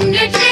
you.